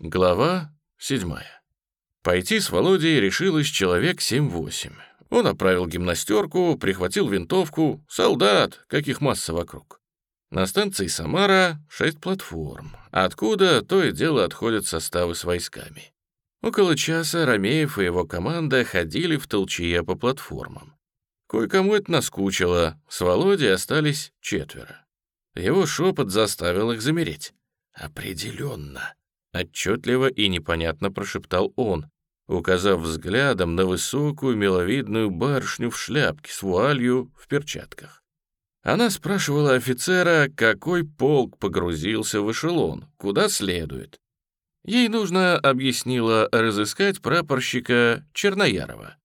Глава седьмая. Пойти с Володей решилось человек семь-восемь. Он оправил гимнастерку, прихватил винтовку. Солдат, каких масса вокруг. На станции Самара шесть платформ, откуда то и дело отходят составы с войсками. Около часа Ромеев и его команда ходили в толчье по платформам. Кое-кому это наскучило, с Володей остались четверо. Его шепот заставил их замереть. «Определенно», — отчетливо и непонятно прошептал он, указав взглядом на высокую миловидную барышню в шляпке с вуалью в перчатках. Она спрашивала офицера, какой полк погрузился в эшелон, куда следует. Ей нужно, объяснила, разыскать прапорщика Черноярова.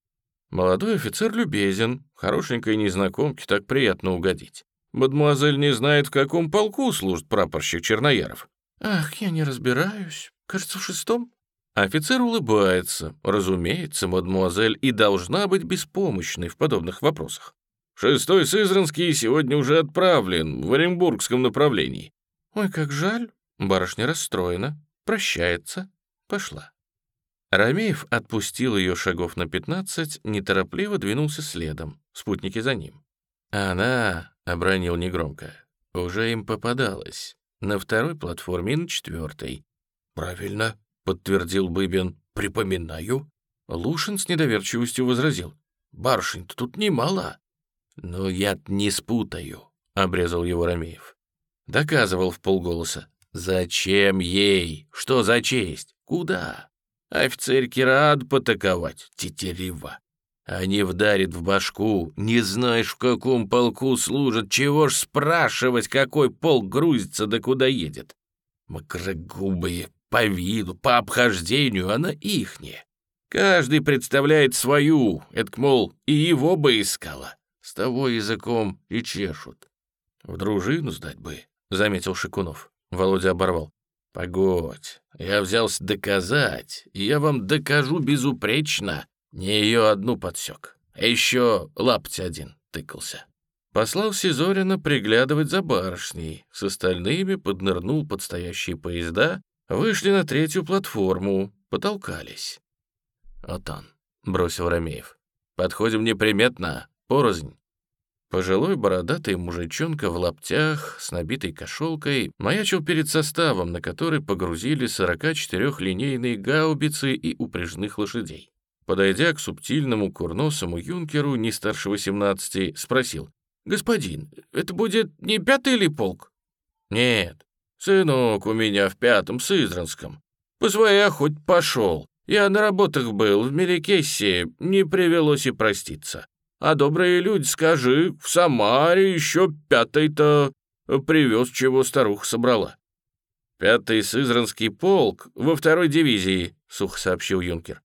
Молодой офицер любезен, хорошенькой незнакомке так приятно угодить. Мадемуазель не знает, в каком полку служит прапорщик Чернояров. «Ах, я не разбираюсь. Кажется, в шестом». Офицер улыбается. Разумеется, мадемуазель и должна быть беспомощной в подобных вопросах. Шестой Сызранский сегодня уже отправлен в Оренбургском направлении. Ой, как жаль. Барышня расстроена. Прощается. Пошла. Ромеев отпустил ее шагов на пятнадцать, неторопливо двинулся следом, спутники за ним. Она, — обронил негромко, — уже им попадалась. На второй платформе и на четвертой. «Правильно», — подтвердил Быбин. «Припоминаю». Лушин с недоверчивостью возразил. «Барышень-то тут немало». «Ну, я не спутаю», — обрезал его Ромеев. Доказывал в полголоса. «Зачем ей? Что за честь? Куда? Офицерки рад потаковать, тетерева. Не вдарит в башку, не знаешь, в каком полку служат, чего ж спрашивать, какой полк грузится да куда едет. Макрогубые, по виду, по обхождению, она ихняя. Каждый представляет свою, это, мол, и его бы искала. С того языком и чешут. В дружину сдать бы, — заметил Шикунов. Володя оборвал. «Погодь, я взялся доказать, и я вам докажу безупречно. Не ее одну подсек, а еще лапть один тыкался». Послал Сизорина приглядывать за барышней, с остальными поднырнул под стоящие поезда, вышли на третью платформу, потолкались. «Вот он», — бросил Ромеев. «Подходим неприметно, порознь». Пожилой бородатый мужичонка в лаптях с набитой кошелкой маячил перед составом, на который погрузили 44-линейные гаубицы и упряжных лошадей. Подойдя к субтильному курносому юнкеру, не старше 18, спросил, «Господин, это будет не пятый ли полк?» «Нет, сынок у меня в пятом Сызранском. По своей охоте пошел. Я на работах был, в Меликессе, не привелось и проститься. А добрые люди, скажи, в Самаре еще пятый-то привез, чего старуха собрала». «Пятый Сызранский полк во второй дивизии», — сухо сообщил юнкер.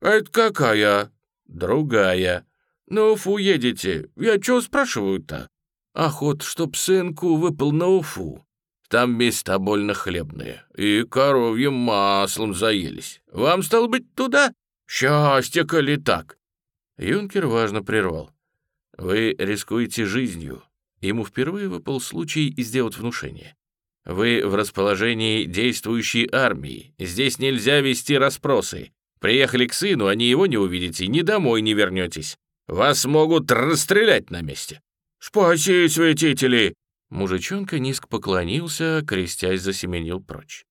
«А это какая?» «Другая. На Уфу едете. Я чего спрашиваю-то?» «Охот, чтоб сынку выпал на Уфу. Там места больно хлебные. И коровьим маслом заелись. Вам, стало быть, туда? Счастье, коли так!» Юнкер важно прервал. «Вы рискуете жизнью». Ему впервые выпал случай сделать внушение. «Вы в расположении действующей армии. Здесь нельзя вести расспросы. Приехали к сыну, а ни его не увидите, ни домой не вернетесь. Вас могут расстрелять на месте». «Спаси, святители!» Мужичонка низко поклонился, крестясь засеменил прочь.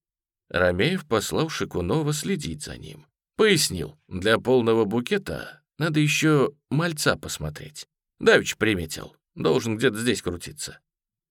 Ромеев послал Шикунова следить за ним. Пояснил, для полного букета надо еще мальца посмотреть. Давич приметил, должен где-то здесь крутиться.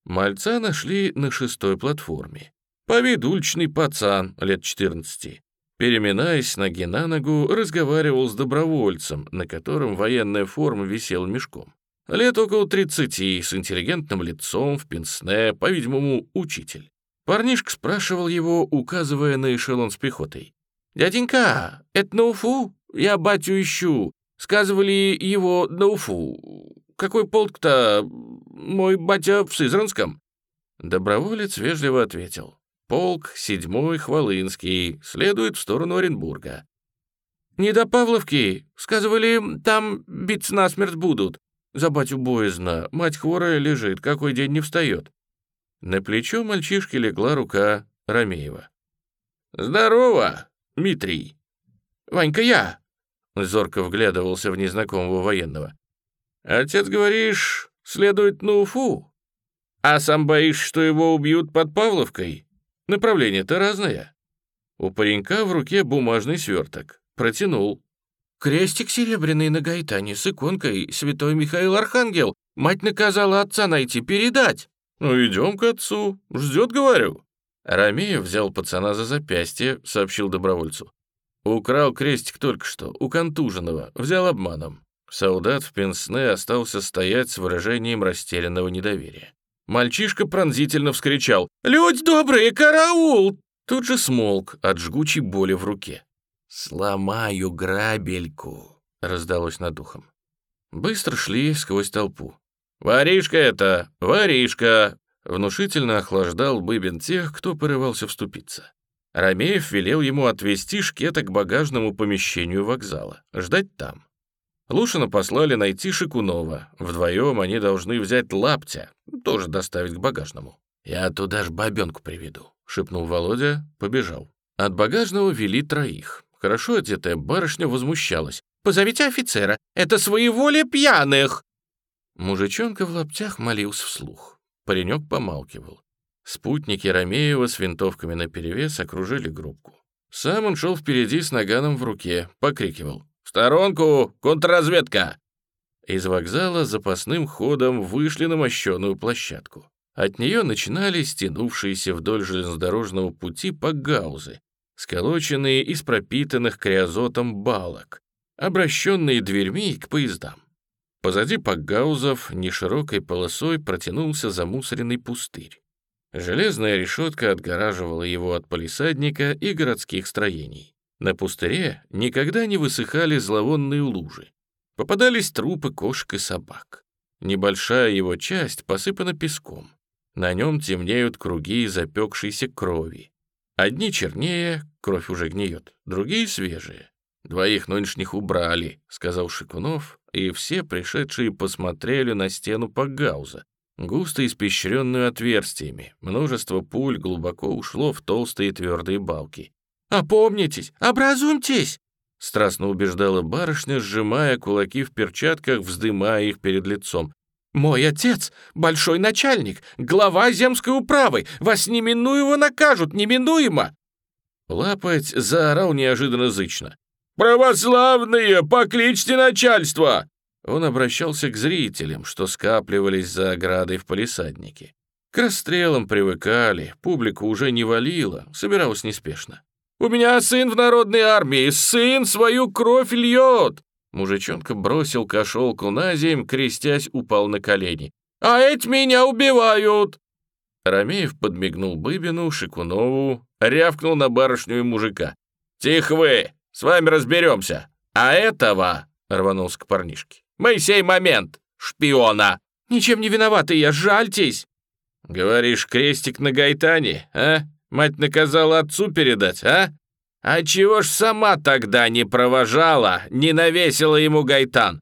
Мальца нашли на шестой платформе. По виду уличный пацан, лет 14. Переминаясь ноги на ногу, разговаривал с добровольцем, на котором военная форма висела мешком. Лет около 30, с интеллигентным лицом, в пенсне, по-видимому, учитель. Парнишка спрашивал его, указывая на эшелон с пехотой. «Дяденька, это на Уфу? Я батю ищу. Сказывали его на Уфу. Какой полк-то? Мой батя в Сызранском». Доброволец вежливо ответил. Полк седьмой Хвалынский следует в сторону Оренбурга. «Не до Павловки. Сказывали, там биться насмерть будут. За батю боязно. Мать хворая лежит, какой день не встает». На плечо мальчишки легла рука Ромеева. «Здорово, Митрий!» «Ванька, я!» — зорко вглядывался в незнакомого военного. «Отец, говоришь, следует на Уфу? А сам боишься, что его убьют под Павловкой? Направление-то разное». У паренька в руке бумажный сверток. Протянул. «Крестик серебряный на гайтане с иконкой «Святой Михаил Архангел». Мать наказала отца найти, передать». «Ну, идем к отцу. Ждет, говорю». Ромеев взял пацана за запястье, сообщил добровольцу. «Украл крестик только что, у контуженного, взял обманом». Солдат в пенсне остался стоять с выражением растерянного недоверия. Мальчишка пронзительно вскричал «Людь добрые, караул!» Тут же смолк от жгучей боли в руке. «Сломаю грабельку», — раздалось над ухом. Быстро шли сквозь толпу. «Воришка это! Воришка!» Внушительно охлаждал Быбин тех, кто порывался вступиться. Ромеев велел ему отвезти шкета к багажному помещению вокзала, ждать там. Лушина послали найти Шикунова. Вдвоем они должны взять лаптя, тоже доставить к багажному. «Я туда ж бабенку приведу», — шепнул Володя, побежал. От багажного вели троих. Хорошо одетая барышня возмущалась. «Позовите офицера, это своеволие пьяных!» Мужичонка в лаптях молился вслух. Паренек помалкивал. Спутники Ромеева с винтовками наперевес окружили группку. Сам он шел впереди с наганом в руке, покрикивал. «В сторонку! Контрразведка!» Из вокзала запасным ходом вышли на мощеную площадку. От нее начинались стянувшиеся вдоль железнодорожного пути погаузы, сколоченные из пропитанных криозотом балок, обращенные дверьми к поездам. Позади пакгаузов неширокой полосой протянулся замусоренный пустырь. Железная решетка отгораживала его от полисадника и городских строений. На пустыре никогда не высыхали зловонные лужи. Попадались трупы кошек и собак. Небольшая его часть посыпана песком. На нем темнеют круги запекшейся крови. Одни чернее, кровь уже гниет, другие свежие. «Двоих нынешних убрали», — сказал Шикунов, и все пришедшие посмотрели на стену Пагауза, густо испещренную отверстиями. Множество пуль глубоко ушло в толстые твердые балки. «Опомнитесь! Образумьтесь!» Страстно убеждала барышня, сжимая кулаки в перчатках, вздымая их перед лицом. «Мой отец — большой начальник, глава земской управы, вас неминуемо накажут, неминуемо!» Лапать заорал неожиданно зычно. «Православные, покличьте начальство!» Он обращался к зрителям, что скапливались за оградой в палисаднике. К расстрелам привыкали, публика уже не валила, собиралась неспешно. «У меня сын в народной армии, сын свою кровь льет!» Мужичонка бросил кошелку на земь, крестясь, упал на колени. «А эти меня убивают!» Ромеев подмигнул Быбину, Шикунову, рявкнул на барышню и мужика. «Тихо вы! С вами разберемся! А этого...» — рванулся к парнишке. «Мы сей момент! Шпиона!» «Ничем не виноваты я, жальтесь!» «Говоришь, крестик на гайтане, а? Мать наказала отцу передать, а? А чего ж сама тогда не провожала, не навесила ему гайтан?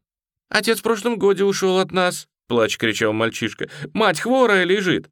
Отец в прошлом годе ушел от нас, плач кричал мальчишка. Мать хворая лежит.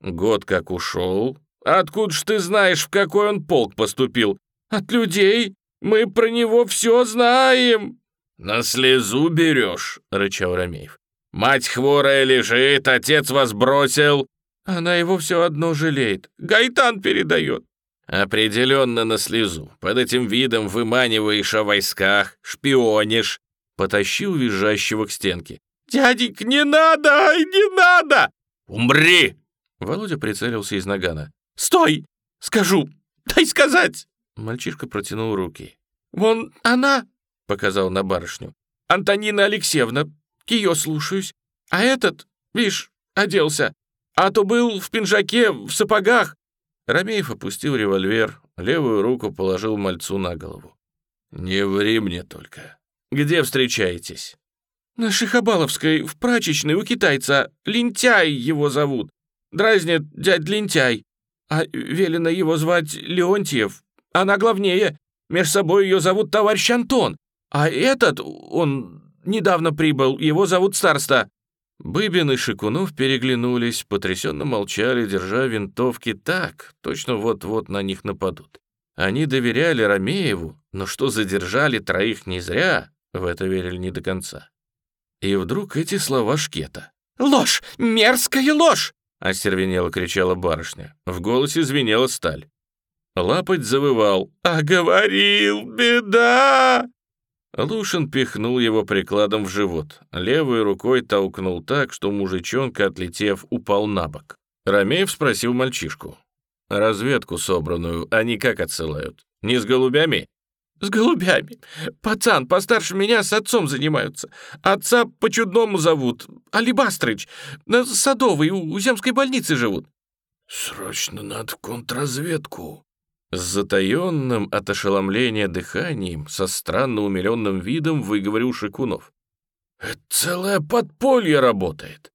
Год как ушел? Откуда ж ты знаешь, в какой он полк поступил? От людей. Мы про него все знаем. На слезу берешь, рычал Ромеев. Мать хворая лежит, отец вас бросил. Она его все одно жалеет. Гайтан передает. «Определенно на слезу. Под этим видом выманиваешь о войсках, шпионишь». Потащил визжащего к стенке. «Дяденька, не надо! Не надо!» «Умри!» Володя прицелился из нагана. «Стой! Скажу! Дай сказать!» Мальчишка протянул руки. «Вон она!» — показал на барышню. «Антонина Алексеевна, ее слушаюсь. А этот, видишь, оделся. А то был в пинжаке, в сапогах. Ромеев опустил револьвер, левую руку положил мальцу на голову. «Не ври мне только. Где встречаетесь?» «На Шихабаловской, в прачечной у китайца. Лентяй его зовут. Дразнит дядь Лентяй. А велено его звать Леонтьев. Она главнее. Меж собой ее зовут товарищ Антон. А этот, он недавно прибыл, его зовут Старста. Быбин и Шикунов переглянулись, потрясенно молчали, держа винтовки так, точно вот-вот на них нападут. Они доверяли Ромееву, но что задержали троих не зря, в это верили не до конца. И вдруг эти слова Шкета. «Ложь! Мерзкая ложь!» — остервенело кричала барышня. В голосе звенела сталь. Лапоть завывал. «А говорил, беда!» Лушин пихнул его прикладом в живот. Левой рукой толкнул так, что мужичонка, отлетев, упал на бок. Ромеев спросил мальчишку. «Разведку собранную они как отсылают? Не с голубями?» «С голубями. Пацан постарше меня с отцом занимаются. Отца по-чудному зовут. Алибастрыч. На Садовой у земской больницы живут». «Срочно надо в контрразведку», с затаенным от ошеломления дыханием, со странно умиленным видом выговорил Шикунов. «Это целое подполье работает!»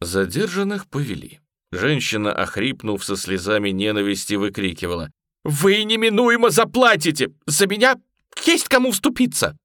Задержанных повели. Женщина, охрипнув со слезами ненависти, выкрикивала. «Вы неминуемо заплатите! За меня есть кому вступиться!»